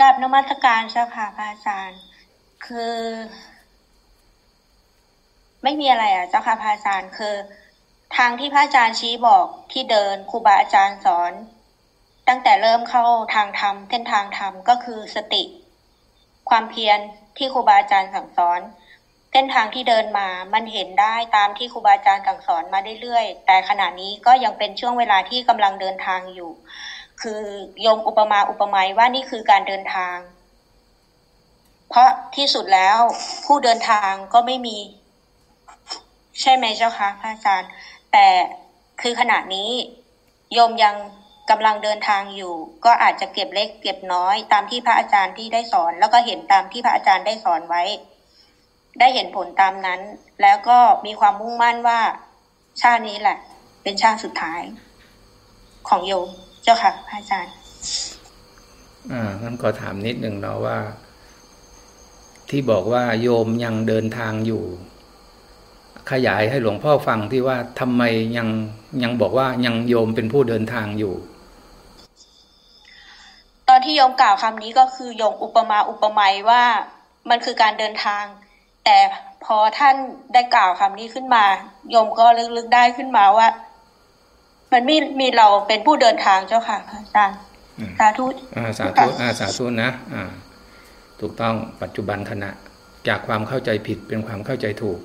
กับนมัสการเจ้าค่ะพระอาจารย์ คือ ไม่มีอะไรอะเจ้าค่ะพระอาจารย์คือ ทางที่พระอาจารย์ชี้บอกที่เดินครูบาอาจารย์สอน ตั้งแต่เริ่มเข้าทางธรรมเส้นทางธรรมก็คือสติ ความเพียรที่ครูบาอาจารย์สั่งสอนเส้นทางที่เดินมามันเห็นได้ตามที่ครูบาอาจารย์สั่งสอนมาเรื่อยๆ แต่ขณะนี้ก็ยังเป็นช่วงเวลาที่กำลังเดินทางอยู่ คือโยมอุปมาอุปไมยว่านี่คือการเดินทาง เพราะที่สุดแล้วผู้เดินทางก็ไม่มี ใช่ไหมเจ้าคะพระอาจารย์ แต่คือขณะนี้โยมยังกำลังเดินทางอยู่ ก็อาจจะเก็บเล็ก เก็บน้อย ตามที่พระอาจารย์ที่ได้สอน แล้วก็เห็นตามที่พระอาจารย์ได้สอนไว้ ได้เห็นผลตามนั้น แล้วก็มีความมุ่งมั่นว่า ชาตินี้แหละ เป็นชาติสุดท้ายของโยม เจ้าค่ะพระอาจารย์ อ่างั้นก็ถามนิดหนึ่งเนาะว่า ที่บอกว่าโยมยังเดินทางอยู่ ขยายให้หลวงพ่อฟังที่ว่าทำไมยังยังบอกว่ายังโยมเป็นผู้เดินทางอยู่ ตอนที่โยมกล่าวคำนี้ก็คือโยมอุปมาอุปไมยว่ามันคือการเดินทาง แต่พอท่านได้กล่าวคำนี้ขึ้นมา โยมก็ลึกๆได้ขึ้นมาว่า มันไม่มีเราเป็นผู้เดินทางเจ้าค่ะอาจารย์สาธุอ่าสาธุอ่าสาธุนะอ่าถูกต้องปัจจุบันขณะจากความเข้าใจผิดเป็นความเข้าใจถูก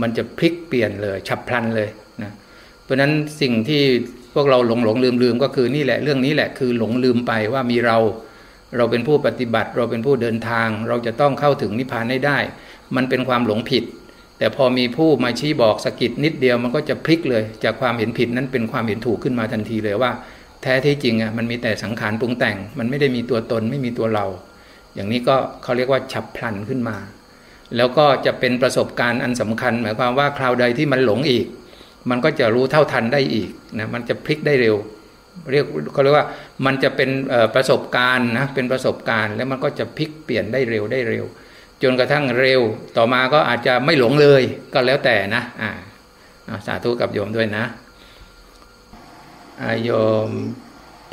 มันจะพลิกเปลี่ยนเลยฉับพลันเลยนะเพราะฉะนั้นสิ่งที่พวกเราหลงหลงลืมลืมก็คือนี่แหละเรื่องนี้แหละคือหลงลืมไปว่ามีเรา เราเป็นผู้ปฏิบัติ เราเป็นผู้เดินทาง เราจะต้องเข้าถึงนิพพานให้ได้ มันเป็นความหลงผิด แต่พอมีผู้มาชี้บอกสกิดนิดเดียวมันก็จะพลิกเลย จากความเห็นผิดนั้นเป็นความเห็นถูกขึ้นมาทันทีเลยว่า แท้ที่จริงอะมันมีแต่สังขารปรุงแต่ง มันไม่ได้มีตัวตนไม่มีตัวเรา อย่างนี้ก็เขาเรียกว่าฉับพลันขึ้นมา แล้วก็จะเป็นประสบการณ์อันสำคัญ หมายความว่าคราวใดที่มันหลงอีก มันก็จะรู้เท่าทันได้อีกนะมันจะพลิกได้เร็ว เรียกเขาเรียกว่ามันจะเป็นประสบการณ์นะเป็นประสบการณ์แล้วมันก็จะพลิกเปลี่ยนได้เร็วได้เร็ว จนกระทั่งเร็วต่อมาก็อาจจะไม่หลงเลยก็แล้วแต่นะอ่าสาธุกับโยมด้วยนะโยม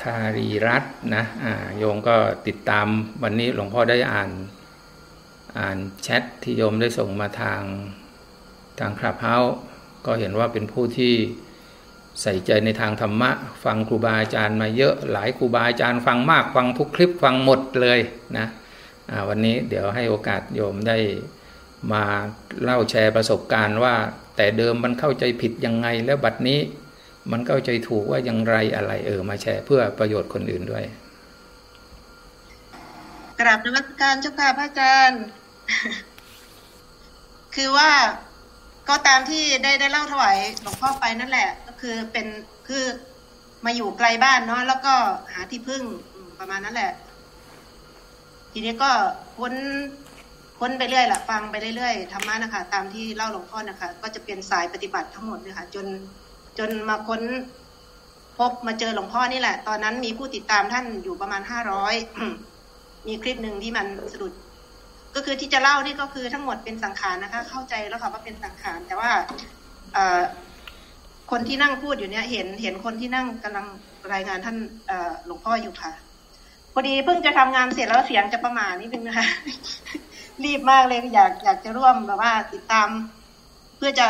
ทารีรัตนะอ่าโยมก็ติดตามวันนี้หลวงพ่อได้อ่าน อ่านแชทที่โยมได้ส่งมาทางทางคราบเฮาก็เห็นว่าเป็นผู้ที่ใส่ใจในทางธรรมะ ฟังครูบาอาจารย์มาเยอะหลายครูบาอาจารย์ฟังมากฟังทุกคลิปฟังหมดเลยนะ วันนี้เดี๋ยวให้โอกาสโยมได้มาเล่าแชร์ประสบการณ์ว่า แต่เดิมมันเข้าใจผิดยังไงแล้วบัดนี้มันเข้าใจถูกว่ายังไรอะไรเออมาแชร์เพื่อประโยชน์คนอื่นด้วย กราบนมัสการเจ้าค่ะพระอาจารย์ คือว่าก็ตามที่ได้ได้เล่าถวายหลวงพ่อไปนั่นแหละ ก็คือเป็นคือมาอยู่ไกลบ้านเนาะแล้วก็หาที่พึ่งประมาณนั้นแหละ ทีนี้ก็ค้นค้นไปเรื่อยละฟังไปเรื่อยๆธรรมะนะคะ ตามที่เล่าหลวงพ่อนะคะ ก็จะเป็นสายปฏิบัติทั้งหมดเลยค่ะจนจนมาค้นพบมาเจอหลวงพ่อนี่แหละ ตอนนั้นมีผู้ติดตามท่านอยู่ประมาณห้าร้อยมีคลิปหนึ่งที่มันสะดุด ก็คือที่จะเล่านี่ก็คือทั้งหมดเป็นสังขารนะคะ เข้าใจแล้วค่ะว่าเป็นสังขาร แต่ว่าคนที่นั่งพูดอยู่เนี่ยเห็นเห็นคนที่นั่งกำลังรายงานท่านหลวงพ่ออยู่ค่ะ พอดีเพิ่งจะทำงานเสร็จแล้วเสียงจะประมาณนิดนึงนะคะ รีบมากเลยอยากอยากจะร่วมแบบว่าติดตาม เพื่อจะ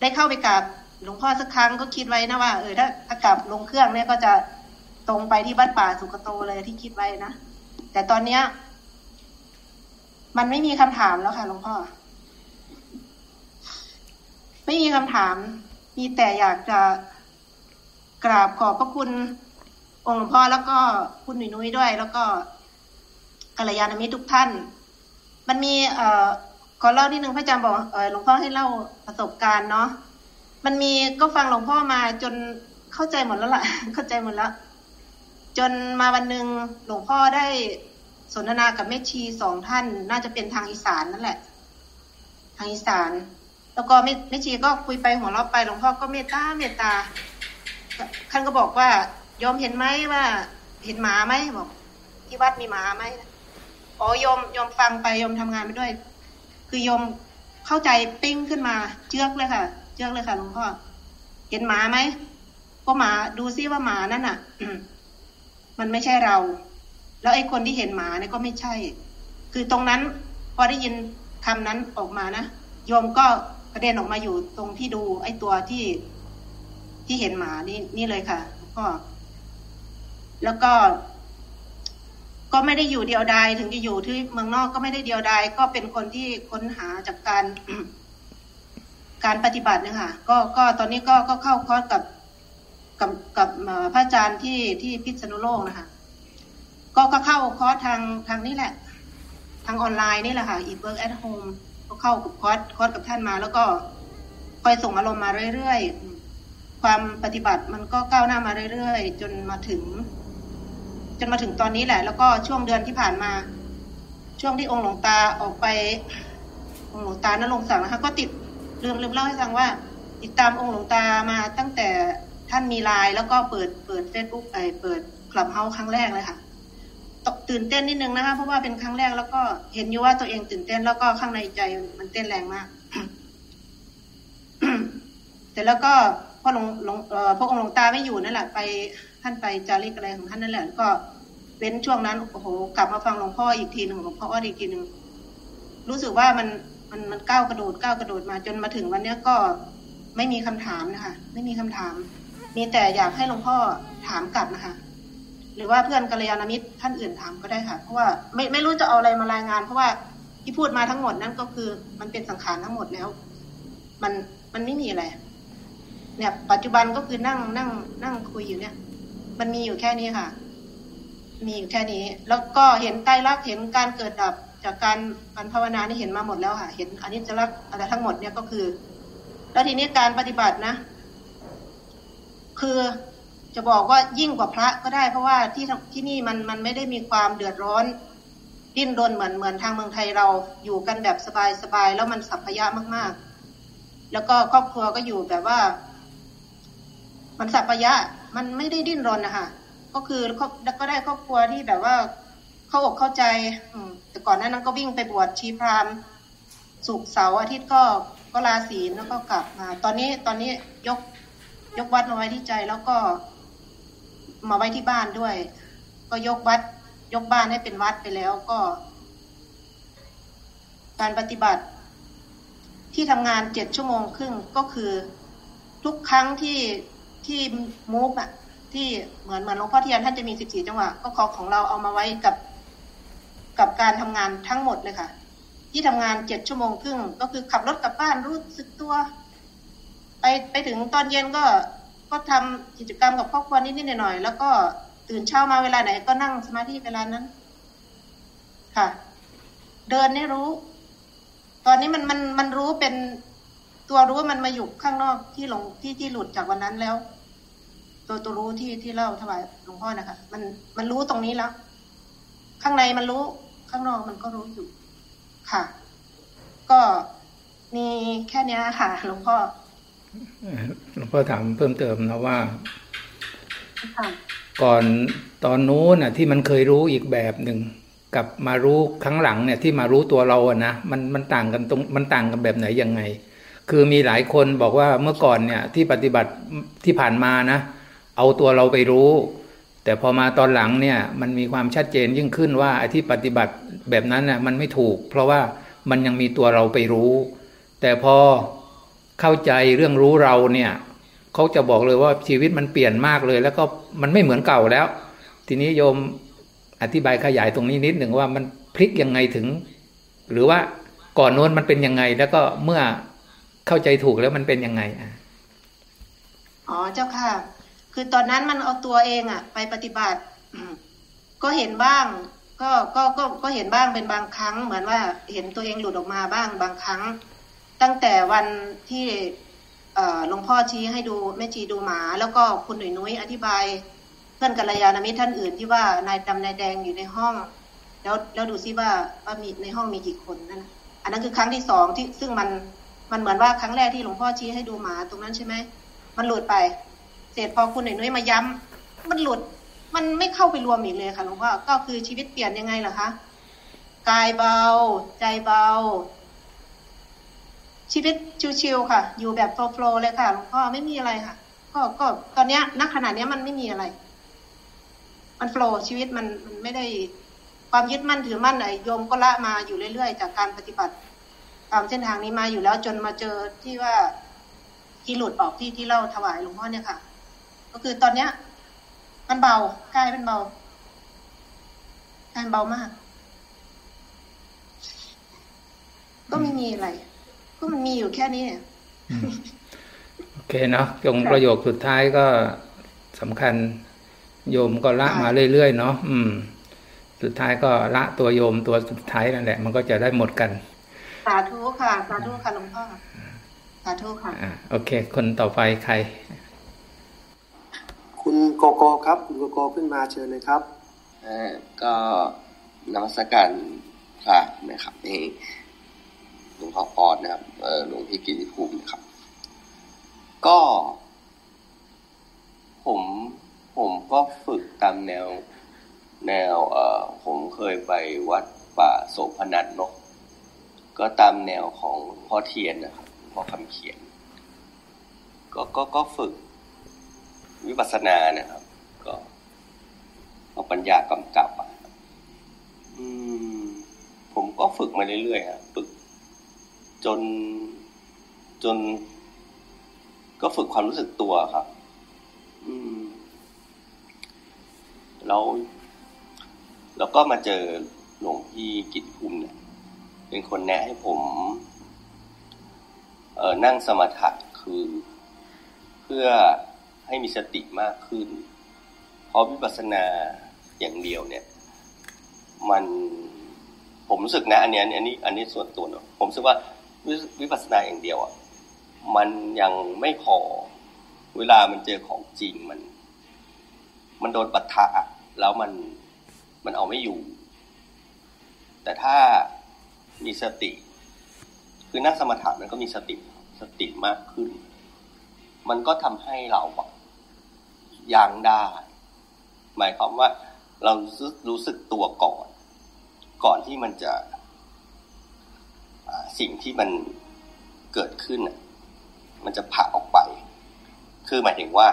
ได้เข้าไปกับหลวงพ่อสักครั้งก็คิดไว้นะว่าเออถ้าถ้ากับลงเครื่องเนี่ยก็จะตรงไปที่วัดป่าสุกโตเลยที่คิดไว้นะแต่ตอนเนี้ย มันไม่มีคำถามแล้วค่ะหลวงพ่อ ไม่มีคำถาม มีแต่อยากจะกราบขอบพระคุณ องค์หลวงพ่อแล้วก็คุณหนุ่ยนุ้ยด้วย แล้วก็กัลยาณมิตรทุกท่าน มันมีเอ่อขอเล่านิดนึงพระอาจารย์บอกเออหลวงพ่อให้เล่าประสบการณ์เนาะมันมีก็ฟังหลวงพ่อมาจนเข้าใจหมดแล้วล่ะ เข้าใจหมดแล้วจนมาวันหนึ่งหลวงพ่อได้สนทนากับแม่ชีสองท่าน น่าจะเป็นทางอีสานนั่นแหละ ทางอีสาน แล้วก็แม่ชีก็คุยไปหัวเราะไปหลวงพ่อก็เมตตาเมตตาท่านก็บอกว่า ยอมเห็นไหมว่า เห็นหมาไหมบอกที่วัดมีหมาไหมอ๋อยมยมฟังไปยมทำงานไปด้วย คือยมเข้าใจปิ้งขึ้นมาเจือกเลยค่ะเจือกเลยค่ะหลวงพ่อเห็นหมาไหมก็หมาดูซิว่าหมานั่นอะมันไม่ใช่เรา แล้วไอ้คนที่เห็นหมาเนี่ยก็ไม่ใช่ คือตรงนั้น พอได้ยินคำนั้นออกมานะโยมก็กระเด็นออกมาอยู่ตรงที่ดู ไอ้ตัวที่ที่เห็นหมานี่นี่เลยค่ะก็ แล้วก็ ก็ไม่ได้อยู่เดียวดายถึงจะอยู่ที่เมืองนอกก็ไม่ได้เดียวดายก็เป็นคนที่ค้นหาจากการ การปฏิบัตินะคะก็ก็ตอนนี้ก็ก็เข้าคอร์สกับกับกับพระอาจารย์ที่ที่พิษณุโลกนะคะก็ก็เข้าคอร์สทางทางนี้แหละ ทางออนไลน์นี่แหละค่ะ e work at home ก็เข้ากับคอร์สคอร์สกับท่านมา แล้วก็คอยส่งอารมณ์มาเรื่อยๆ ความปฏิบัติมันก็ก้าวหน้ามาเรื่อยๆ จนมาถึง จนมาถึงตอนนี้แหละ แล้วก็ช่วงเดือนที่ผ่านมา ช่วงที่องค์หลวงตาออกไป องค์หลวงตาณรงค์ศักดิ์นะคะ ก็ติดลืมลืมเล่าให้ฟังว่า ติดตามองค์หลวงตามาตั้งแต่ท่านมีไลน์แล้วก็เปิดเปิดเฟซบุ๊กไอเปิดคลับเฮาส์ครั้งแรกเลยค่ะตื่นเต้นนิดนึงนะคะเพราะว่าเป็นครั้งแรกแล้วก็เห็นอยู่ว่าตัวเองตื่นเต้นแล้วก็ข้างในใจมันเต้นแรงมากเสร็จแล้วก็พอหลวงหลวงพระองค์หลวงตาไม่อยู่นั่นแหละไปท่านไปจาริกอะไรของท่านนั่นแหละก็เว้นช่วงนั้นโอ้โหกลับมาฟังหลวงพ่ออีกทีหนึ่งหลวงพ่ออ้ออีกทีหนึ่งรู้สึกว่ามันมันมันก้าวกระโดดก้าวกระโดดมาจนมาถึงวันเนี้ยก็ไม่มีคำถามนะคะไม่มีคำถาม มีแต่อยากให้หลวงพ่อถามกลับนะคะ หรือว่าเพื่อนกัลยาณมิตรท่านอื่นถามก็ได้ค่ะ เพราะว่าไม่ไม่รู้จะเอาอะไรมารายงาน เพราะว่าที่พูดมาทั้งหมดนั่นก็คือ มันเป็นสังขารทั้งหมดแล้ว มันมันไม่มีอะไรเนี่ย ปัจจุบันก็คือนั่งนั่งนั่งคุยอยู่เนี่ย มันมีอยู่แค่นี้ค่ะ มีอยู่แค่นี้ แล้วก็เห็นใต้รักเห็นการเกิดดับ จากการการภาวนานี่เห็นมาหมดแล้วค่ะ เห็นอนิจจลักษณ์อะไรทั้งหมดเนี่ยก็คือ แล้วทีนี้การปฏิบัตินะ คือจะบอกว่ายิ่งกว่าพระก็ได้เพราะว่าที่ที่นี่มันมันไม่ได้มีความเดือดร้อนดิ้นรนเหมือนเหมือนทางเมืองไทยเราอยู่กันแบบสบายสบายแล้วมันสัพพยะมากๆ แล้วก็ครอบครัวก็อยู่แบบว่า มันสัพยะมันไม่ได้ดิ้นรนนะคะก็คือก็ได้ครอบครัวที่แบบว่าเข้าอกเข้าใจ อืแต่ก่อนนั้นนั้นก็วิ่งไปบวชชีพรามสุกเสาร์อาทิตย์ก็ก็ลาศีลแล้วก็กลับมา ตอนนี้ตอนนี้ยกยกวัดมาไว้ที่ใจแล้วก็ มาไว้ที่บ้านด้วย ก็ยกวัด ยกบ้านให้เป็นวัดไปแล้วก็ การปฏิบัติที่ทำงานเจ็ดชั่วโมงครึ่งก็คือทุกครั้งที่ ที่มูฟอะที่เหมือนเหมือนหลวงพ่อเทียนท่านจะมีสิบสี่จังหวะก็ขอของเราเอามาไว้กับ กับการทำงานทั้งหมดเลยค่ะ ที่ทำงานเจ็ดชั่วโมงครึ่งก็คือขับรถกลับบ้านรู้สึกตัว ไปไปถึงตอนเย็นก็ก็ทำกิจกรรมกับครอบครัวนิดๆหน่อยๆแล้วก็ตื่นเช้ามาเวลาไหนก็นั่งสมาธิเวลานั้น ค่ะ เดินนี่รู้ ตอนนี้มันมันมันรู้เป็น ตัวรู้มันมาอยู่ข้างนอกที่หลงที่ที่หลุดจากวันนั้นแล้ว ตัวตัวรู้ที่ที่เล่าถวายหลวงพ่อนะคะ มันมันรู้ตรงนี้แล้ว ข้างในมันรู้ ข้างนอกมันก็รู้อยู่ ค่ะ ก็มีแค่นี้ค่ะหลวงพ่อหลวงพ่อถามเพิ่มเติมนะว่าก่อนตอนนู้นน่ะ ที่มันเคยรู้อีกแบบหนึ่งกับมารู้ครั้งหลังเนี่ย ที่มารู้ตัวเราอะนะมันมันต่างกันตรงมันต่างกันแบบไหนยังไง คือมีหลายคนบอกว่าเมื่อก่อนเนี่ยที่ปฏิบัติที่ผ่านมานะ เอาตัวเราไปรู้ แต่พอมาตอนหลังเนี่ยมันมีความชัดเจนยิ่งขึ้นว่าไอ้ที่ปฏิบัติแบบนั้นน่ะมันไม่ถูก เพราะว่ามันยังมีตัวเราไปรู้ แต่พอเข้าใจเรื่องรู้เราเนี่ยเขาจะบอกเลยว่าชีวิตมันเปลี่ยนมากเลย แล้วก็มันไม่เหมือนเก่าแล้ว ทีนี้โยมอธิบายขยายตรงนี้นิดหนึ่งว่ามันพลิกยังไงถึง หรือว่าก่อนโน้นมันเป็นยังไงแล้วก็เมื่อ เข้าใจถูกแล้วมันเป็นยังไงอะอ๋อเจ้าค่ะ คือตอนนั้นมันเอาตัวเองอะ ไปปฏิบัติก็เห็นบ้าง ก็ก็ก็ก็เห็นบ้างเป็นบางครั้ง เหมือนว่าเห็นตัวเองหลุดออกมาบ้างบางครั้ง ตั้งแต่วันที่หลวงพ่อชี้ให้ดูแม่ชีดูหมา แล้วก็คุณหนุ่ยนุ้ยอธิบาย เพื่อนกัลยาณมิตรท่านอื่นที่ว่านายดำนายแดงอยู่ในห้อง แล้วแล้วดูซิว่าว่ามีในห้องมีกี่คนนั่นอันนั้นคือครั้งที่สองที่ซึ่งมัน มันเหมือนว่าครั้งแรกที่หลวงพ่อชี้ให้ดูหมาตรงนั้นใช่ไหมมันหลุดไป เสร็จพอคุณหนุ่ยนุ้ยมาย้ำมันหลุด มันไม่เข้าไปรวมอีกเลยค่ะหลวงพ่อก็คือชีวิตเปลี่ยนยังไงล่ะคะกายเบา ใจเบา ชีวิตชิวๆค่ะ อยู่แบบโฟล์เลยค่ะหลวงพ่อไม่มีอะไรค่ะ ก็ก็ตอนเนี้ยณขณะเนี้ยมันไม่มีอะไร มันโฟล์ชีวิตมันมันไม่ได้ความยึดมั่นถือมั่นไอ้โยมก็ละมาอยู่เรื่อยๆ จากการปฏิบัติ ตามเส้นทางนี้มาอยู่แล้วจนมาเจอที่ว่าที่หลุดออกที่ที่เล่าถวายหลวงพ่อเนี่ยค่ะ ก็คือตอนเนี้ย มันเบากายเป็นเบากายเบามาก ก็ไม่มีอะไร ก็มันมีอยู่แค่นี้เนี่ยโอเคเนาะจงประโยคสุดท้ายก็สำคัญโยมก็ละมาเรื่อยๆเนาะอืม สุดท้ายก็ละตัวโยมตัวสุดท้ายนั่นแหละ มันก็จะได้หมดกันสาธุค่ะ สาธุค่ะหลวงพ่อ สาธุค่ะอ่าโอเค คนต่อไปใคร คุณโกโกครับ คุณโกโกขึ้นมาเชิญเลยครับเออก็นมัสการพระนะครับนี่หลวงพ่อออดนะครับเออหลวงพี่กิติภูมินะครับ ก็ ผมผมก็ฝึกตามแนว แนว เอ่อผมเคยไปวัดป่าโสพนัทเนาะ ก็ตามแนวของพ่อเทียนนะครับพ่อคำเขียน ก็ก็ก็ฝึกวิปัสสนานะครับ ก็เอาปัญญากำกับอะอืม ผมก็ฝึกมาเรื่อยๆครับฝึกจนจน ก็ฝึกความรู้สึกตัวครับ อืมแล้วแล้วก็มาเจอหลวงพี่กิตภูมิเนี่ย เป็นคนแนะให้ผมเออนั่งสมาธิคือ เพื่อให้มีสติมากขึ้น เพราะวิปัสสนาอย่างเดียวเนี่ย มันผมรู้สึกนะ อันนี้อันนี้ อันนี้ส่วนตัวเนอะผมรู้สึกว่าวิปัสสนาอย่างเดียวอะมันยังไม่พอ เวลามันเจอของจริงมัน มันโดนปัทะแล้วมันมันเอาไม่อยู่ แต่ถ้า มีสติ คือนั่งสมาธิมันก็มีสติสติมากขึ้น มันก็ทำให้เราอะยังได้ หมายความว่าเรารู้สึกตัวก่อน ก่อนที่มันจะสิ่งที่มันเกิดขึ้นมันจะผ่าออกไป คือหมายถึงว่า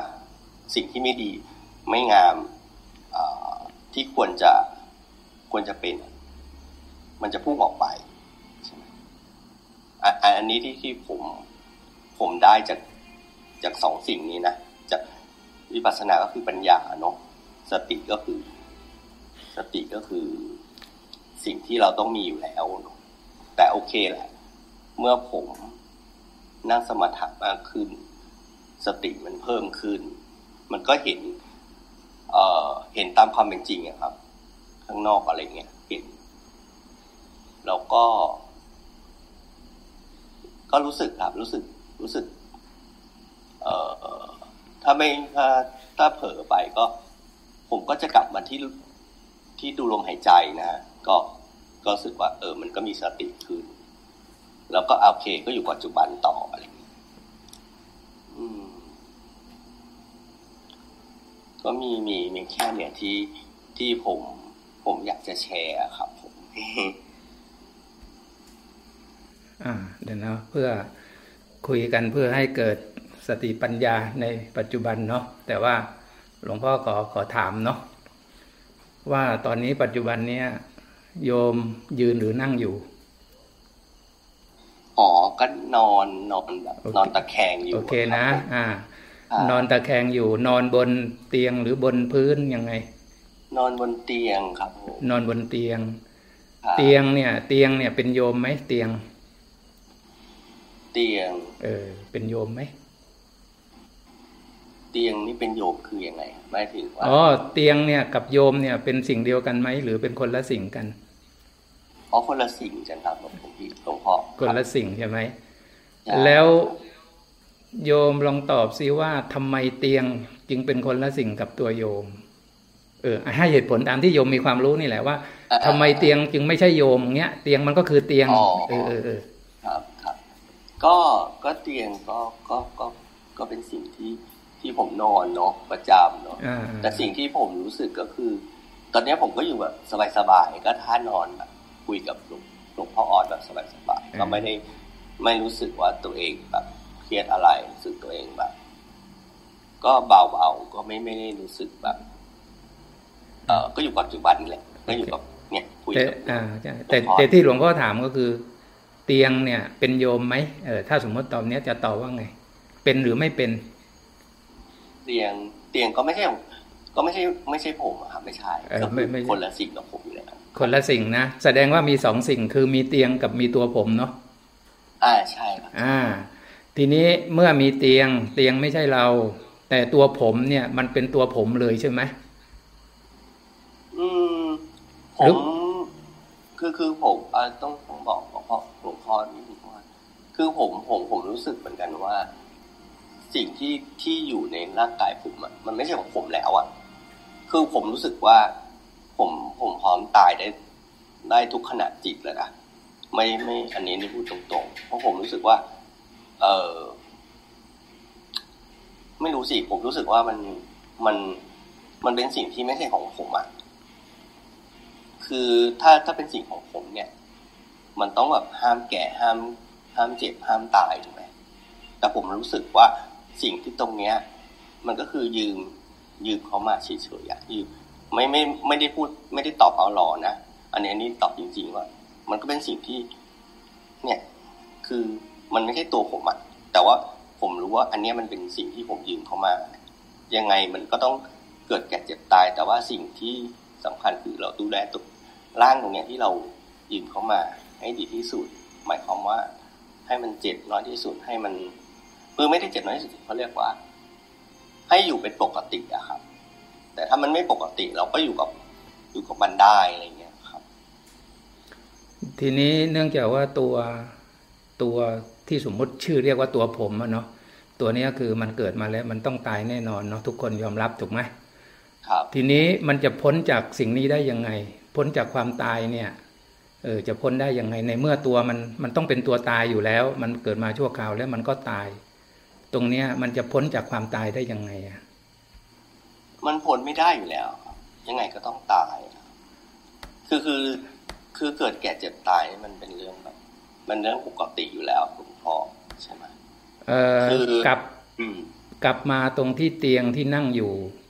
สิ่งที่ไม่ดีไม่งามที่ควรจะควรจะเป็น มันจะพุ่งออกไป อันนี้ที่ที่ผมผมได้จากจากสองสิ่งนี้นะจากวิปัสสนาก็คือปัญญาเนาะสติก็คือ สติก็คือสิ่งที่เราต้องมีอยู่แล้ว แต่โอเคแหละ เมื่อผมนั่งสมาธิมากขึ้น สติมันเพิ่มขึ้น มันก็เห็น เอ่อ เห็นตามความเป็นจริงอะครับ ข้างนอกอะไรเงี้ยเห็นแล้วก็ ก็รู้สึกครับ รู้สึกรู้สึก เอ่อถ้าไม่ถ้าถ้าเผลอไปก็ ผมก็จะกลับมาที่ที่ดูลมหายใจนะฮะก็ก็รู้สึกว่า เออ มันก็มีสติขึ้น แล้วก็โอเคก็อยู่ปัจจุบันต่ออะไรอย่างเงี้ยอืมก็มีมีมีแค่เนี่ยที่ที่ผม ผมอยากจะแชร์ครับ ผม เดี๋ยวนะเพื่อคุยกันเพื่อให้เกิดสติปัญญาในปัจจุบันเนาะแต่ว่าหลวงพ่อขอขอถามเนาะว่าตอนนี้ปัจจุบันเนี้ยโยมยืนหรือนั่งอยู่อ๋อก็นอนนอนแบบโอเคนอนตะแคงอยู่โอเคนะรับผมอ่าอ่านนอนตะแคงอยู่ นอนบนเตียงหรือบนพื้นยังไง นอนบนเตียงครับผมนอนบนเตียงครับเตียงเนี่ย เตียงเนี่ยเป็นโยมไหมเตียง เตียง เออ เป็นโยมไหมเตียงนี่เป็นโยมคือยังไงหมายถึงว่าอ๋อเตียงเนี่ยกับโยมเนี่ยเป็นสิ่งเดียวกันไหมหรือเป็นคนละสิ่งกันอ๋อคนละสิ่งจังครับผมพี่หลวงพ่อคนละสิ่งใช่ไหมใช่แล้วโยมลองตอบซิว่าทำไมเตียงจึงเป็นคนละสิ่งกับตัวโยม เออให้เหตุผลตามที่โยมมีความรู้นี่แหละว่าทำไมเตียงจึงไม่ใช่โยมเงี้ยเตียงมันก็คือเตียงอ๋อเออเออเออ ครับครับ ก็ก็เตียงก็ก็ก็ก็เป็นสิ่งที่ที่ผมนอนเนาะประจำเนาะอ่าแต่สิ่งที่ผมรู้สึกก็คือ ตอนนี้ผมก็อยู่แบบสบายๆก็ท่านอนแบบคุยกับหลวงหลวงพ่อออดแบบสบายๆก็ไม่ได้ไม่รู้สึกว่าตัวเองแบบเครียดอะไรรู้สึกตัวเองแบบ ก็เบาๆก็ไม่ไม่ได้รู้สึกแบบมเออก็อยู่ปัจจุบันนี่แหละก็อยู่กับเนี่ยคุยแต่กับอ่าใช่แต่แต่ที่หลวงพ่อถามก็คือ เตียงเนี่ย เป็นโยมไหมเออถ้าสมมติตอนเนี้ยจะตอบว่าไง เป็นหรือไม่เป็น เตียงเตียงก็ไม่ใช่ก็ไม่ใช่ไม่ใช่ผมอะครับไม่ใช่เออก็ไม่คือไม่คนละสิ่งกับผมอยู่แล้วคนละสิ่งนะแสดงว่ามีสองสิ่งคือมีเตียงกับมีตัวผมเนาะอ่าใช่ครับอ่า ทีนี้เมื่อมีเตียงเตียงไม่ใช่เรา แต่ตัวผมเนี่ย มันเป็นตัวผมเลยใช่ไหมอืมผหรือม คือคือผมอต้องผมบอกหลวงพ่อหลวงพ่อนิดนึงว่าคือผมผมผมรู้สึกเหมือนกันว่า สิ่งที่ที่อยู่ในร่างกายผมอะมันไม่ใช่ของผมแล้วอะคือผมรู้สึกว่า ผมผมพร้อมตายได้ ได้ทุกขณะจิตเลยนะไม่ไม่อันนี้นี่พูดตรงๆเพราะผมรู้สึกว่า เออไม่รู้สิผมรู้สึกว่ามันมันมันเป็นสิ่งที่ไม่ใช่ของผมอะ คือถ้าถ้าเป็นสิ่งของผมเนี่ย มันต้องแบบห้ามแก่ห้ามห้ามเจ็บห้ามตายถูกไหมแต่ผมรู้สึกว่าสิ่งที่ตรงเนี้ย มันก็คือยืมยืมเขามาเฉยๆอะยืมไม่ไม่ไม่ได้พูดไม่ได้ตอบเอาหลอนะอันนี้อันนี้ตอบจริง ๆ ว่า มันก็เป็นสิ่งที่ เนี่ย คือมันไม่ใช่ตัวผมอะแต่ว่าผมรู้ว่า อันเนี้ยมันเป็นสิ่งที่ผมยืมเขามา ยังไงมันก็ต้องเกิดแก่เจ็บตาย แต่ว่าสิ่งที่สำคัญคือเราดูแลตัว ร่างตรงเนี้ยที่เรายืมเขามาให้ดีที่สุด หมายความว่าให้มันเจ็บน้อยที่สุดให้มันคือไม่ได้เจ็บน้อยที่สุดเขาเรียกว่า ให้อยู่เป็นปกติอะครับ แต่ถ้ามันไม่ปกติเราก็อยู่กับอยู่กับมันได้อะไรเงี้ยครับ ทีนี้เนื่องจากว่าตัวตัวที่สมมุติชื่อเรียกว่าตัวผมอะเนาะตัวเนี้ยคือมันเกิดมาแล้วมันต้องตายแน่นอนเนาะทุกคนยอมรับถูกไหมครับ ทีนี้มันจะพ้นจากสิ่งนี้ได้ยังไง พ้นจากความตายเนี่ยเออจะพ้นได้ยังไงในเมื่อตัวมันมันต้องเป็นตัวตายอยู่แล้ว มันเกิดมาชั่วคราวแล้วมันก็ตาย ตรงเนี้ยมันจะพ้นจากความตายได้ยังไงอะมันพ้นไม่ได้อยู่แล้วครับยังไงก็ต้องตายครับคือคือคือเกิดแก่เจ็บตายนี่มันเป็นเรื่องแบบมันเรื่องปกติอยู่แล้วหลวงพ่อใช่ไหมเออคือกลับอืมกลับมาตรงที่เตียงที่นั่งอยู่ครับ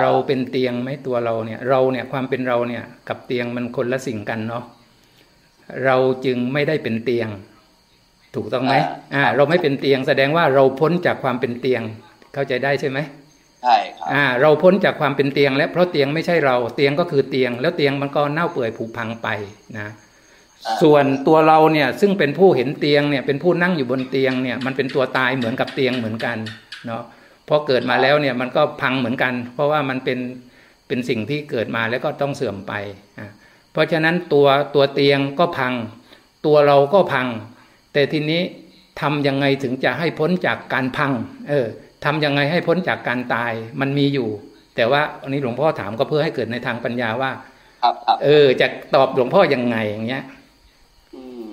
เราเป็นเตียงไหมตัวเราเนี่ย เราเนี่ยความเป็นเราเนี่ย กับเตียงมันคนละสิ่งกันเนาะเราจึงไม่ได้เป็นเตียง ถูกต้องไหมอ่า เราไม่เป็นเตียงแสดงว่าเราพ้นจากความเป็นเตียง เข้าใจได้ใช่ไหมใช่ครับอ่า เราพ้นจากความเป็นเตียง แล้วเพราะเตียงไม่ใช่เราเตียงก็คือเตียง แล้วเตียงมันก็เน่าเปื่อยผุพังไปนะอ่าส่วนตัวเราเนี่ยซึ่งเป็นผู้เห็นเตียงเนี่ยเป็นผู้นั่งอยู่บนเตียงเนี่ย มันเป็นตัวตายเหมือนกับเตียงเหมือนกันเนาะ พอเกิดมาแล้วเนี่ยมันก็พังเหมือนกัน เพราะว่ามันเป็นเป็นสิ่งที่เกิดมาแล้วก็ต้องเสื่อมไปอะเพราะฉะนั้นตัวตัวเตียงก็พัง ตัวเราก็พัง แต่ทีนี้ทำยังไงถึงจะให้พ้นจากการพัง เออทำยังไงให้พ้นจากการตายมันมีอยู่ แต่ว่าอันนี้หลวงพ่อถามก็เพื่อให้เกิดในทางปัญญาว่าครับครับเออจะตอบหลวงพ่อยังไงอย่างเงี้ยอืม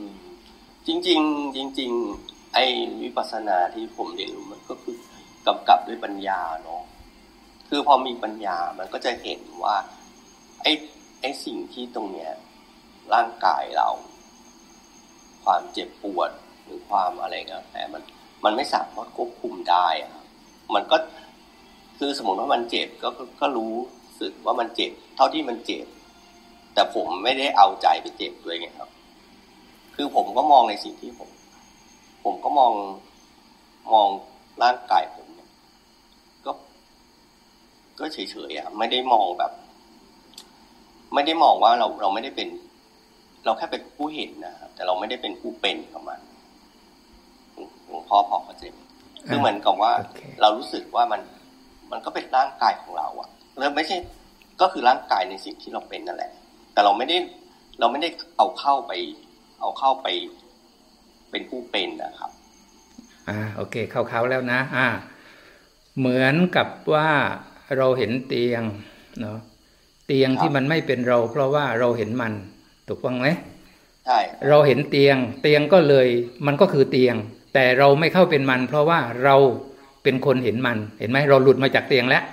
จริงๆจริง ๆ ไอ้วิปัสสนาที่ผมเรียนรู้มันก็คือ กำกับด้วยปัญญาเนาะคือพอมีปัญญามันก็จะเห็นว่าไอ้ไอ้สิ่งที่ตรงเนี้ยร่างกายเรา ความเจ็บปวดหรือความอะไรก็แล้วแต่มันมันไม่สามารถควบคุมได้อะครับมันก็คือสมมติว่ามันเจ็บก็ก็ก็รู้สึกว่ามันเจ็บ เท่าที่มันเจ็บ แต่ผมไม่ได้เอาใจไปเจ็บด้วยไงครับ คือผมก็มองในสิ่งที่ผม ผมก็มองมองร่างกายผม ก็เฉยๆอะไม่ได้มองแบบ ไม่ได้มองว่าเราเราไม่ได้เป็น เราแค่เป็นผู้เห็นนะครับแต่เราไม่ได้เป็นผู้เป็นกับมันหลวงพ่อพอเข้าใจไหมคือเหมือนกับว่าโอเคเรารู้สึกว่ามัน มันก็เป็นร่างกายของเราอะแล้วไม่ใช่ ก็คือร่างกายในสิ่งที่เราเป็นนั่นแหละ แต่เราไม่ได้ เราไม่ได้เอาเข้าไป เอาเข้าไป เป็นผู้เป็นนะครับ อ่า โอเคเข้าเขาแล้วนะ อ่า เหมือนกับว่า เราเห็นเตียงเนาะเตียงครับที่มันไม่เป็นเรา เพราะว่าเราเห็นมันถูกต้องไหมใช่เราเห็นเตียง เตียงก็เลย มันก็คือเตียง แต่เราไม่เข้าเป็นมัน เพราะว่าเราเป็นคนเห็นมัน เห็นไหมเราหลุดมาจากเตียงแล้ว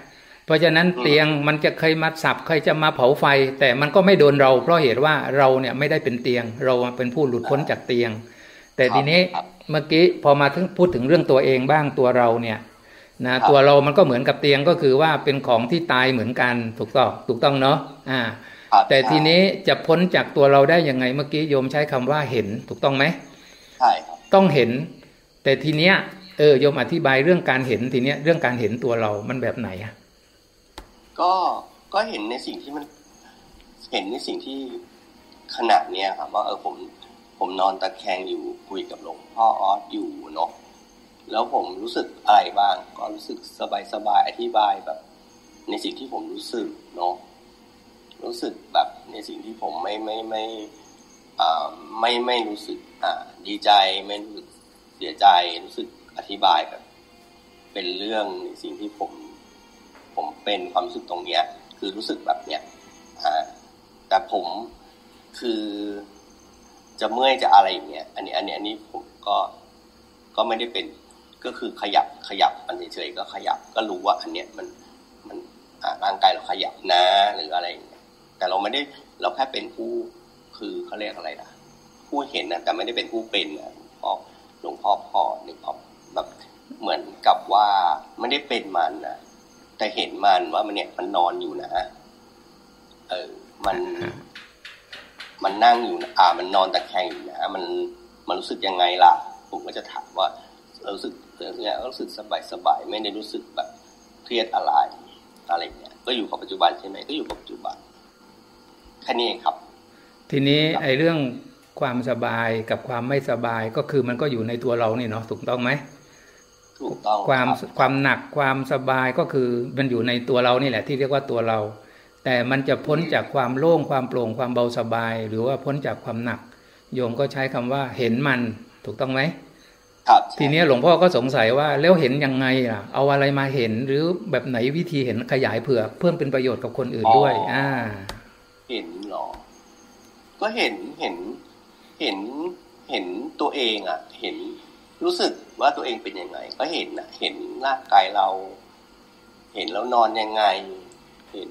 เพราะฉะนั้นเตียงมันจะเคยมาสับเคยจะมาเผาไฟ แต่มันก็ไม่โดนเรา เพราะเหตุว่าเราเนี่ยไม่ได้เป็นเตียง เราเป็นผู้หลุดพ้นจากเตียง แต่ทีนี้ครับเมื่อกี้พอมาถึงพูดถึงเรื่องตัวเองบ้างตัวเราเนี่ย นะตัวเรามันก็เหมือนกับเตียงก็คือว่าเป็นของที่ตายเหมือนกันถูกต้องถูกต้องเนาะอ่า แต่ทีนี้จะพ้นจากตัวเราได้ยังไงเมื่อกี้โยมใช้คำว่าเห็นถูกต้องไหมใช่ครับต้องเห็น แต่ทีเนี้ยเออโยมอธิบายเรื่องการเห็นทีเนี้ยเรื่องการเห็นตัวเรามันแบบไหนอะก็ก็เห็นในสิ่งที่มันเห็นในสิ่งที่ขนาดเนี้ยครับว่าเออผมผมนอนตะแคงอยู่คุยกับหลวงพ่อออสอยู่เนาะ แล้วผมรู้สึกอะไรบ้าง ก็รู้สึกสบายสบายอธิบายแบบ ในสิ่งที่ผมรู้สึกเนาะรู้สึกแบบในสิ่งที่ผมไม่ไม่ไม่ไม่ไม่รู้สึกอ่าดีใจไม่รู้สึกเสียใจรู้สึกอธิบายแบบ เป็นเรื่องในสิ่งที่ผม ผมเป็นความรู้สึกตรงเนี้ย คือรู้สึกแบบเนี้ยอ่าแต่ผมคือจะเมื่อยจะอะไรอย่างเงี้ย อันนี้ อันนี้อันนี้ผมก็ก็ไม่ได้เป็น ก็คือขยับขยับมันเฉยๆก็ขยับก็รู้ว่าอันเนี้ยมันมันร่างกายเราขยับนะหรืออะไรอย่างเงี้ยแต่เราไม่ได้เราแค่เป็นผู้คือเขาเรียกอะไรล่ะผู้เห็นนะแต่ไม่ได้เป็นผู้เป็นนะพ่อหลวงพ่อพ่อหนึ่งพ่อแบบเหมือนกับว่าไม่ได้เป็นมันนะแต่เห็นมันว่ามันเนี่ยมันนอนอยู่นะเออมัน มันนั่งอยู่อ่า มันนอนตะแคงอยู่นะมันมันรู้สึกยังไงล่ะผมก็จะถามว่ารู้สึก เนี่ยรู้สึกสบายสบายไม่ได้รู้สึกแบบเครียดอะไรอะไรเงี้ยก็อยู่กับปัจจุบันใช่ไหมก็อยู่กับปัจจุบันแค่นี้เองครับ ทีนี้ไอ้เรื่องความสบายกับความไม่สบายก็คือมันก็อยู่ในตัวเรานี่เนาะถูกต้องไหมถูกต้องความความหนักความสบายก็คือมันอยู่ในตัวเรานี่แหละ ที่เรียกว่าตัวเรา แต่มันจะพ้นจากความโล่งความโปร่งความเบาสบาย หรือว่าพ้นจากความหนัก โยมก็ใช้คำว่าเห็นมันถูกต้องไหม ทีนี้หลวงพ่อก็สงสัยว่าแล้วเห็นยังไงอะ เอาอะไรมาเห็นหรือแบบไหนวิธีเห็นขยายเผื่อ เพิ่มเป็นประโยชน์กับคนอื่นด้วย อ่า เห็นหรอ ก็เห็นเห็นเห็นเห็นตัวเองอะ เห็นรู้สึกว่าตัวเองเป็นยังไง ก็เห็นอะ เห็นร่างกายเรา เห็นแล้วนอนยังไง เห็น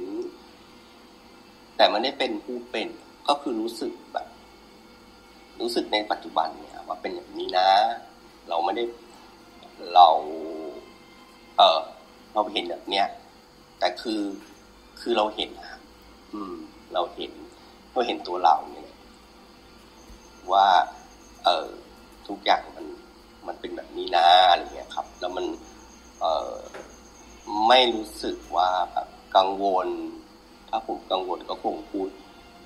แต่มันได้เป็นผู้เป็น ก็คือรู้สึกแบบ รู้สึกในปัจจุบันเนี่ยว่าเป็นอย่างนี้นะ เราไม่ได้เราเออเราเห็นแบบเนี้ยแต่คือคือเราเห็นอืม เราเห็นเราเห็นตัวเราเนี่ยว่า เออทุกอย่างมันมันเป็นแบบนี้นะอะไรเงี้ยครับ แล้วมัน เออไม่รู้สึกว่าแบบกังวล ถ้าผมกังวลก็คงพูด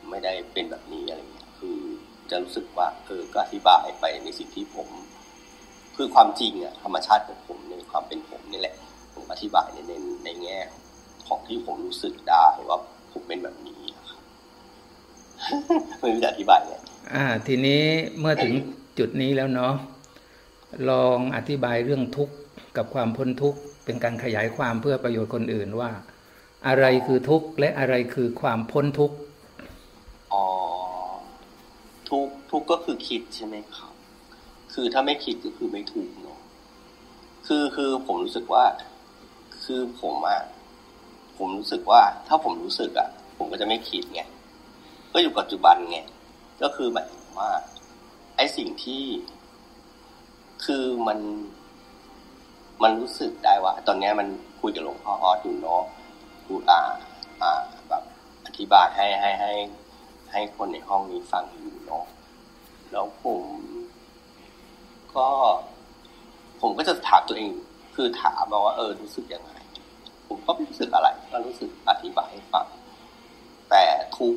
ไม่ได้เป็นแบบนี้อะไรเงี้ยคือจะรู้สึกว่าเออก็อธิบายไปในสิ่งที่ผม คือความจริงอะธรรมชาติของผมในความเป็นผมนี่แหละ ผมอธิบายในในในแง่ของที่ผมรู้สึกได้ว่าผมเป็นแบบนี้ครับไม่รู้จะอธิบายไงอ่า ทีนี้เมื่อถึงจุดนี้แล้วเนาะลองอธิบายเรื่องทุกข์กับความพ้นทุกข์เป็นการขยายความเพื่อประโยชน์คนอื่นว่า อะไรคือทุกข์และอะไรคือความพ้นทุกข์อ๋อทุกทุกก็คือคิดใช่ไหมครับ คือถ้าไม่คิดก็คือไม่ถูกเนาะคือคือผมรู้สึกว่า คือผมอะผมรู้สึกว่า ถ้าผมรู้สึกอะผมก็จะไม่คิดไงก็อยู่ปัจจุบันไงก็คือหมายถึงว่า ไอ้สิ่งที่ คือมันมันรู้สึกได้ว่า ตอนนี้มันคุยกับหลวงพ่อฮอสอยู่เนาะพูดอ่า อ่า แบบอธิบายให้ให้ให้ ให้คนในห้องนี้ฟังอยู่เนาะแล้วผม ก็ ผมก็จะถามตัวเอง คือถามมาว่าเออรู้สึกยังไง ผมก็ไม่รู้สึกอะไร ก็รู้สึกอธิบายให้ฟังแต่ทุก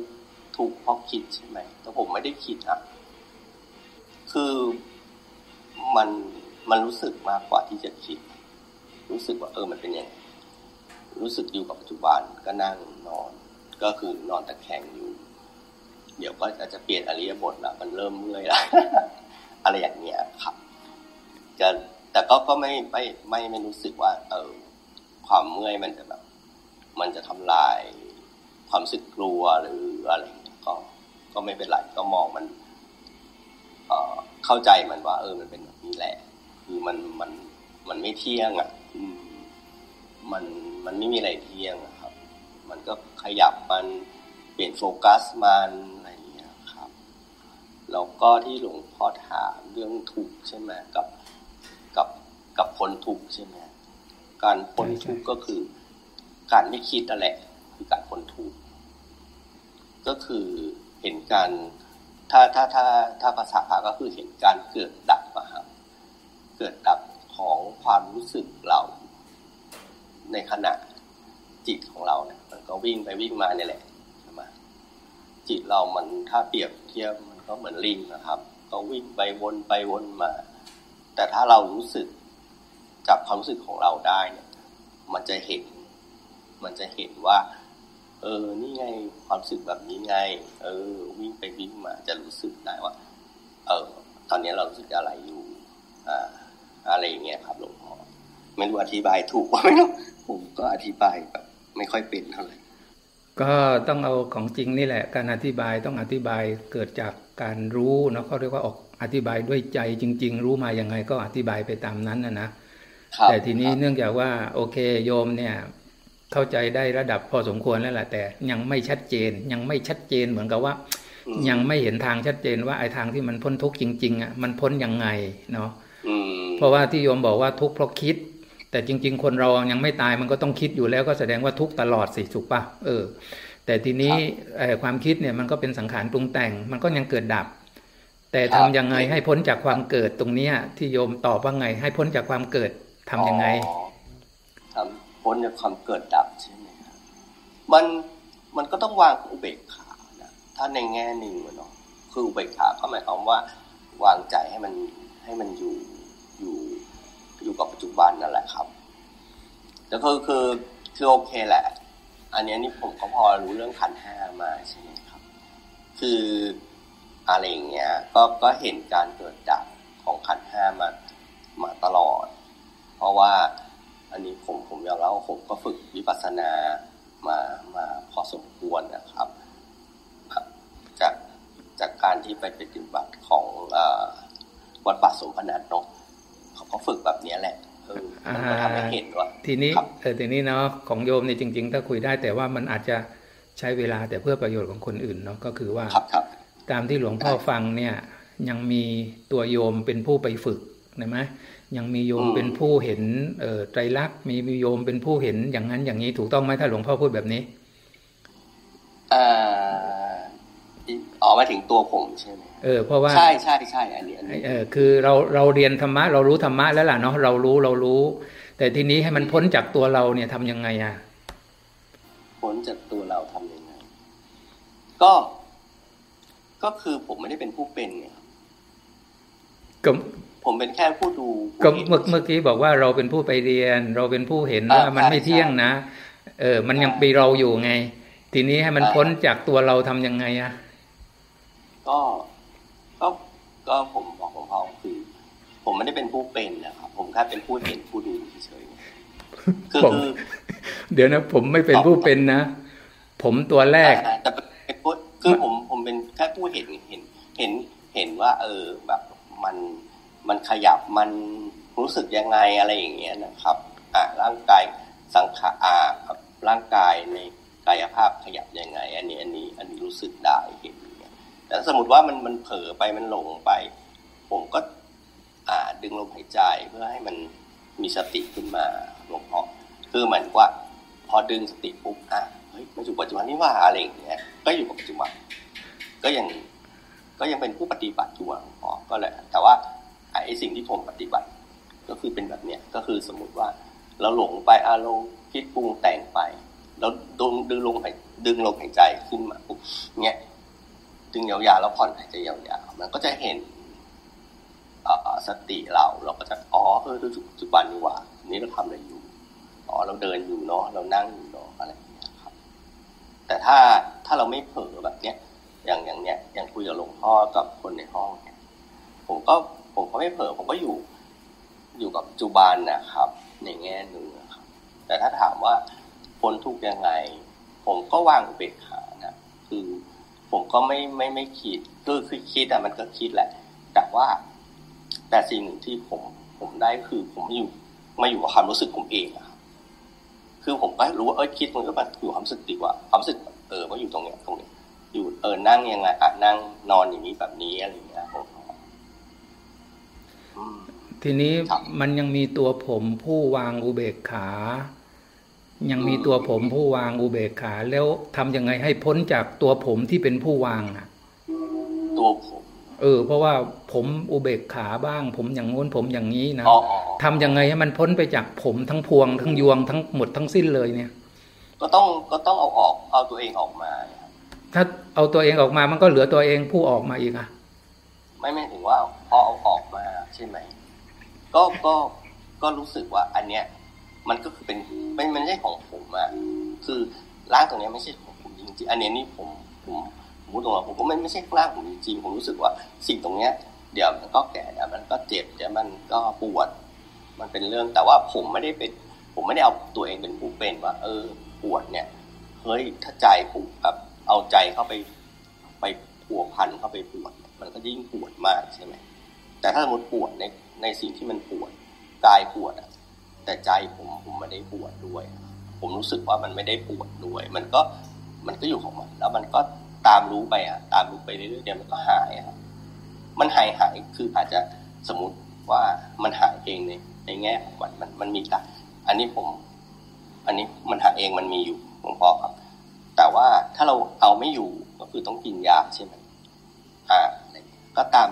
ทุกเพราะคิดใช่ไหมแต่ผมไม่ได้คิดอะ คือมันมันรู้สึกมากกว่าที่จะคิด รู้สึกว่าเออมันเป็นยังไงรู้สึกอยู่กับปัจจุบันก็นั่งนอน ก็คือนอนตะแคงอยู่ เดี๋ยวก็จจะเปลี่ยนอริยบทละมันเริ่มเมื่อยละอะไรอย่างเงี้ยครับ จะแต่ก็ก็ไม่ไม่ไม่ไม่รู้สึกว่า เออความเมื่อยมันจะแบบ มันจะทำลาย ความสึกกลัวหรืออะไรก็ก็ไม่เป็นไรก็มองมัน เออเข้าใจมันว่า เออ มันเป็นแบบนี้แหละ คือมันมันมันไม่เที่ยงอะมันมันไม่มีอะไรเที่ยงครับ มันก็ขยับมันเปลี่ยนโฟกัสมันอะไรอย่างเงี้ยครับแล้วก็ที่หลวงพ่อถามเรื่องถูกใช่ไหมกับ กับกับพ้นทุกข์ใช่ไหมการพ้นทุกข์ก็คือ การไม่คิดนั่นแหละ คือการพ้นทุกข์ก็คือเห็นการถ้าถ้าถ้าถ้าภาษาพาก็คือเห็นการเกิดดับอะครับเกิดดับของความรู้สึกเราในขณะจิตของเราเนี่ยมันก็วิ่งไปวิ่งมาเนี่ยแหละใช่ไหมจิตเรามันถ้าเปรียบเทียบมันก็เหมือนลิงนะครับ ก็วิ่งไปวนไปวนมา แต่ถ้าเรารู้สึก จับความรู้สึกของเราได้เนี่ย มันจะเห็น มันจะเห็นว่า เออ นี่ไงความรู้สึกแบบนี้ไง เออ วิ่งไปวิ่งมาจะรู้สึกได้ว่า เออ ตอนนี้เรารู้สึกอะไรอยู่ อ่า อะไรอย่างเงี้ยครับหลวงพ่อไม่รู้อธิบายถูกว่าไม่รู้ผมก็อธิบายแบบไม่ค่อยเป็นเท่าไหร่ก็ต้องเอาของจริงนี่แหละ การอธิบายต้องอธิบายเกิดจากการรู้เนาะเขาเรียกว่าออกอธิบายด้วยใจจริง ๆ รู้มาอย่างไงก็อธิบายไปตามนั้นนะนะ แต่ทีนี้เนื่องจากว่า โอเคโยมเนี่ย เข้าใจได้ระดับพอสมควรแล้วแหละแต่ยังไม่ชัดเจน ยังไม่ชัดเจนเหมือนกับว่าอืมยังไม่เห็นทางชัดเจนว่าไอ้ทางที่มันพ้นทุกข์จริงๆอะมันพ้นยังไงเนาะอืมเพราะว่าที่โยมบอกว่าทุกข์เพราะคิด แต่จริง ๆ คนเรายังไม่ตายมันก็ต้องคิดอยู่แล้วก็แสดงว่าทุกข์ตลอดสิถูกปะเออ แต่ทีนี้เอ่อความคิดเนี่ยมันก็เป็นสังขารปรุงแต่ง มันก็ยังเกิดดับแต่ทำยังไงให้พ้นจากความเกิดตรงเนี้ยที่โยมตอบว่าไงให้พ้นจากความเกิด ทำยังไงทำพ้นจากความเกิดดับใช่ไหมครับมันมันก็ต้องวางอุเบกขานะถ้าในแง่หนึ่งเนาะคืออุเบกขาก็หมายความว่าวางใจให้มันให้มันอยู่อยู่อยู่กับปัจจุบันนั่นแหละครับแล้วคือคือคือโอเคแหละ อันนี้นี่ผมก็พอรู้เรื่องขันห้ามาใช่ไหมครับ คืออะไรอย่างเงี้ยก็ก็เห็นการเกิดดับของขันห้ามามาตลอด เพราะว่าอันนี้ผมผมยอมรับว่าผมก็ฝึกวิปัสสนามามาพอสมควรนะครับครับจากจากการที่ไปปฏิบัติของเอ่อวัดป่าสมพนัสเนาะเขาก็ฝึกแบบเนี้ยแหละเออมันก็ทำให้เห็นว่าทีนี้ครับเออทีนี้เนาะของโยมเนี่ยจริง ๆ ถ้าคุยได้แต่ว่ามันอาจจะใช้เวลาแต่เพื่อประโยชน์ของคนอื่นเนาะก็คือว่าครับครับตามที่หลวงพ่อฟังเนี่ยยังมีตัวโยมเป็นผู้ไปฝึกใช่ไหม ยังมีโยมอืมเป็นผู้เห็นเอ่อไตรลักษณ์มีโยมเป็นผู้เห็นอย่างนั้นอย่างนี้ถูกต้องไหมถ้าหลวงพ่อพูดแบบนี้อ่าอ๋อหมายถึงตัวผมใช่ไหมเออเพราะว่าใช่ใช่ใช่อันนี้อันนี้เออคือเราเราเรียนธรรมะเรารู้ธรรมะแล้วล่ะเนาะเรารู้เรารู้ แต่ทีนี้ให้มันพ้นจากตัวเราเนี่ยทำยังไงอะพ้นจากตัวเราทำยังไง ก็ ก็คือผมไม่ได้เป็นผู้เป็นไงครับก็ ผมเป็นแค่ผู้ดูผู้ก็ห็นเมื่อเมื่อกี้บอกว่าเราเป็นผู้ไปเรียน เราเป็นผู้เห็นอ่าว่ามันไม่ใช่เที่ยงนะ เออ มันยังปีเราอยู่ไง ทีนี้ให้มันอ่าพ้นจากตัวเราทำยังไงอะก็ก็ก็ผมบอกผมพอคือ ผมไม่ได้เป็นผู้เป็นนะครับผมแค่เป็นผู้เห็นผู้ดูเฉยๆคือผมคือเดี๋ยวนะ ผมไม่เป็นผู้เป็นนะ ผมตัวแรกอ่าแต่เป็นผู้คือผมผมเป็นแค่ผู้เห็นเห็น เห็นเห็นว่า เออแบบมัน มันขยับมันรู้สึกยังไงอะไรอย่างเงี้ยนะครับอ่าร่างกายสังขารอ่าร่างกายในกายภาพขยับยังไง อันนี้อันนี้อันนี้รู้สึกได้เห็นเงี้ยแต่สมมติว่ามันมันเผลอไปมันหลงไป ผมก็อ่าดึงลมหายใจเพื่อให้มันมีสติขึ้นมาหลวงพ่อคือเหมือนว่า พอดึงสติปุ๊บอะเฮ้ยมาอยู่ปัจจุบันนี่ว่าอะไรอย่างเงี้ยก็อยู่กับปัจจุบันก็ยังก็ยังเป็นผู้ปฏิบัติอยู่อะหลวงพ่อก็เลยแต่ว่า ไอ้สิ่งที่ผมปฏิบัติ ก็คือเป็นแบบเนี้ยก็คือสมมุติว่า เราหลงไปอารมณ์คิดปรุงแต่งไปแล้วดึงดึงลมหายดึงลมหายใจขึ้นมาปุ๊บเนี้ยดึงยาวๆแล้วผ่อนหายใจยาวๆมันก็จะเห็นสติเราเราก็จะอ๋อเออดูปัจจุบันนี่หว่านี่เราทำอะไรอยู่อ๋อเราเดินอยู่เนาะเรานั่งอยู่เนาะอะไรอย่างเงี้ยครับ แต่ถ้าถ้าเราไม่เผลอแบบเนี้ยอย่างอย่างเนี้ยอย่างคุยกับหลวงพ่อกับคนในห้องเนี่ยผมก็ ผมก็ไม่เผลอผมก็อยู่ อยู่กับปัจจุบันนะครับ ในแง่หนึ่งครับ แต่ถ้าถามว่าพ้นทุกยังไง ผมก็วางอุเบกขานะคือผมก็ไม่ไม่ไม่คิดคือคือคิดอะมันก็คิดแหละ แต่ว่า แต่สิ่งหนึ่งที่ผมผมได้คือผมอยู่มาอยู่กับความรู้สึกผมเองอะคือผมก็รู้ว่าเออคิดมันก็มาอยู่ความรู้สึกดีกว่าความรู้สึกเออว่าอยู่ตรงเนี้ยตรงเนี้ยอยู่เออนั่งยังไงอะนั่งนอนอย่างนี้แบบนี้อะไรอย่างเงี้ยผม ทีนี้ครับมันยังมีตัวผมผู้วางอุเบกขา ยังมีตัวผมผู้วางอุเบกขา แล้วทำยังไงให้พ้นจากตัวผมที่เป็นผู้วางอะ ตัวผมเออ เพราะว่าผมอุเบกขาบ้าง ผมอย่างงู้นผมอย่างนี้นะอ๋ออ๋อทำยังไงให้มันพ้นไปจากผมทั้งพวง ทั้งยวงทั้งหมดทั้งสิ้นเลยเนี่ย ก็ต้องก็ต้องเอาออกเอาตัวเองออกมาครับถ้าเอาตัวเองออกมามันก็เหลือตัวเองผู้ออกมาอีกอะไม่ไม่ถึงว่าพอเอาออกมาใช่ไหม ก็ก็ก็รู้สึกว่าอันเนี้ยมันก็คือเป็นไม่มันไม่ใช่ของผมอะคือร่างตรงเนี้ยไม่ใช่ของผมจริงๆอันเนี้ยนี่ผมผมผมพูดตรงๆผมก็ไม่ไม่ใช่ร่างผมจริงๆผมรู้สึกว่าสิ่งตรงเนี้ยเดี๋ยวมันก็แก่เดี๋ยวมันก็เจ็บเดี๋ยวมันก็ปวด มันเป็นเรื่องแต่ว่าผมไม่ได้เป็นผมไม่ได้เอาตัวเองเป็นผู้เป็นว่า เออปวดเนี่ยเฮ้ยถ้าใจผมแบบเอาใจเข้าไปไปผัวพันเข้าไปปวด มันก็ยิ่งปวดมากใช่ไหมแต่ถ้าสมมติปวดใน ในสิ่งที่มันปวดกายปวดอะแต่ใจผมผมไม่ได้ปวดด้วย ผมรู้สึกว่ามันไม่ได้ปวดด้วย มันก็มันก็อยู่ของมัน แล้วมันก็ตามรู้ไปอะ ตามรู้ไปเรื่อยๆเดี๋ยวมันก็หายอะมันหายหายคืออาจจะสมมติว่ามันหายเองในในแง่ของมันมันมันมีแต่อันนี้ผม อันนี้มันหายเองมันมีอยู่หลวงพ่อครับ แต่ว่าถ้าเราเอาไม่อยู่ก็คือต้องกินยาใช่ไหมอ่าก็ตาม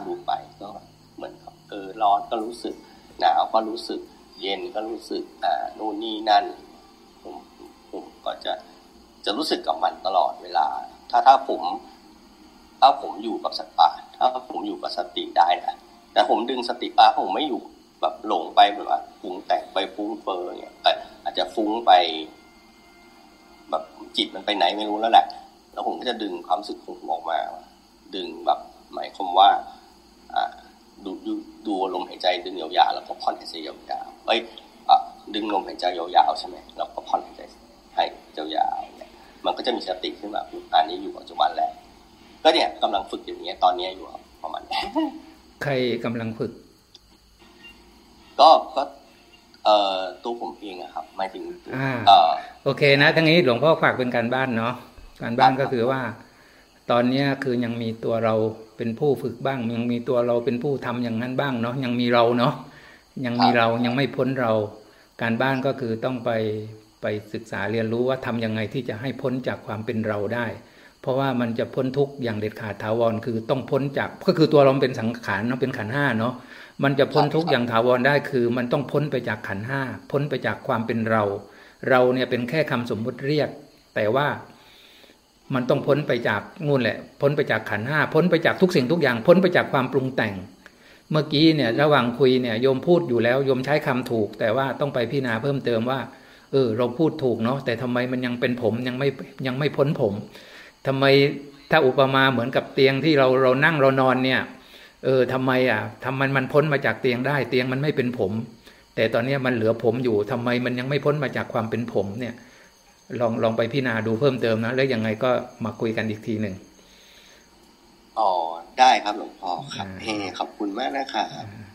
อนกับเอร้อนก็รู้สึก หนาวก็รู้สึก เย็นก็รู้สึกอ่านู่นนี่นั่นผมผมก็จะจะรู้สึกกับมันตลอดเวลา ถ้าถ้าผมถ้าผมอยู่กับสติปัถ้าผมอยู่กับสติได้นะแต่ผมดึงสติปาผมไม่อยู่แบบหลงไปแบบว่าฟุ้งแต่งไปฟุ้งเฟออเงี้ยเอ่ออาจจะฟุ้งไป แบบจิตมันไปไหนไม่รู้แล้วแหละ แล้วผมก็จะดึงความรู้สึกของผมออกมา ดึงแบบหมายความว่าอ่า ดูดูดูลมหายใจดึงยาวๆแล้วก็ผ่อนหายใจยาวๆเอ้ยอะดึงลมหายใจยาวๆใช่ไหมแล้วก็ผ่อนหายใจให้ยาวๆเนี่ยมันก็จะมีสติขึ้นมาอุ๊ยอันนี้อยู่ปัจจุบันแล้วก็เนี่ยกำลังฝึกอย่างเงี้ยตอนเนี้ยอยู่ครับประมาณนี้ใครกำลังฝึก ก็ก็เอ่อตัวผมเองอะครับหมายถึงอ่าเอ่อโอเคนะทั้งนี้หลวงพ่อฝากเป็นการบ้านเนาะการบ้านก็คือว่า ตอนเนี้ยคือยังมีตัวเรา เป็นผู้ฝึกบ้าง ยังมีตัวเราเป็นผู้ทำอย่างนั้นบ้างเนาะยังมีเราเนาะยังมีเรายังไม่พ้นเรา การบ้านก็คือต้องไปไปศึกษาเรียนรู้ว่าทำยังไงที่จะให้พ้นจากความเป็นเราได้ เพราะว่ามันจะพ้นทุกข์อย่างเด็ดขาดถาวรคือต้องพ้นจากก็คือตัวเราเป็นสังขารเนาะเป็นขันธ์ห้าเนาะมันจะพ้นทุกข์อย่างถาวรได้คือ มันต้องพ้นไปจากขันธ์ห้าพ้นไปจากความเป็นเรา เราเนี่ยเป็นแค่คำสมมุติเรียก แต่ว่า มันต้องพ้นไปจากนู่นแหละ พ้นไปจากขันห้าพ้นไปจากทุกสิ่งทุกอย่าง พ้นไปจากความปรุงแต่ง เมื่อกี้เนี่ย ระหว่างคุยเนี่ยโยมพูดอยู่แล้วโยมใช้คำถูก แต่ว่าต้องไปพิจารณาเพิ่มเติมว่า เออ เราพูดถูกเนาะแต่ทำไมมันยังเป็นผมยังไม่ยังไม่พ้นผมทำไมถ้าอุปมาเหมือนกับเตียงที่เราเรานั่งเรานอนเนี่ยเออทำไมอะทำมันมันพ้นมาจากเตียงได้ เตียงมันไม่เป็นผม แต่ตอนนี้มันเหลือผมอยู่ทำไมมันยังไม่พ้นมาจากความเป็นผมเนี่ย ลองลองไปพิจารณาดูเพิ่มเติมนะ แล้วยังไงก็มาคุยกันอีกทีหนึ่งอ๋อได้ครับหลวงพ่อครับอ่าเฮ้ขอบคุณมากนะครับอ่า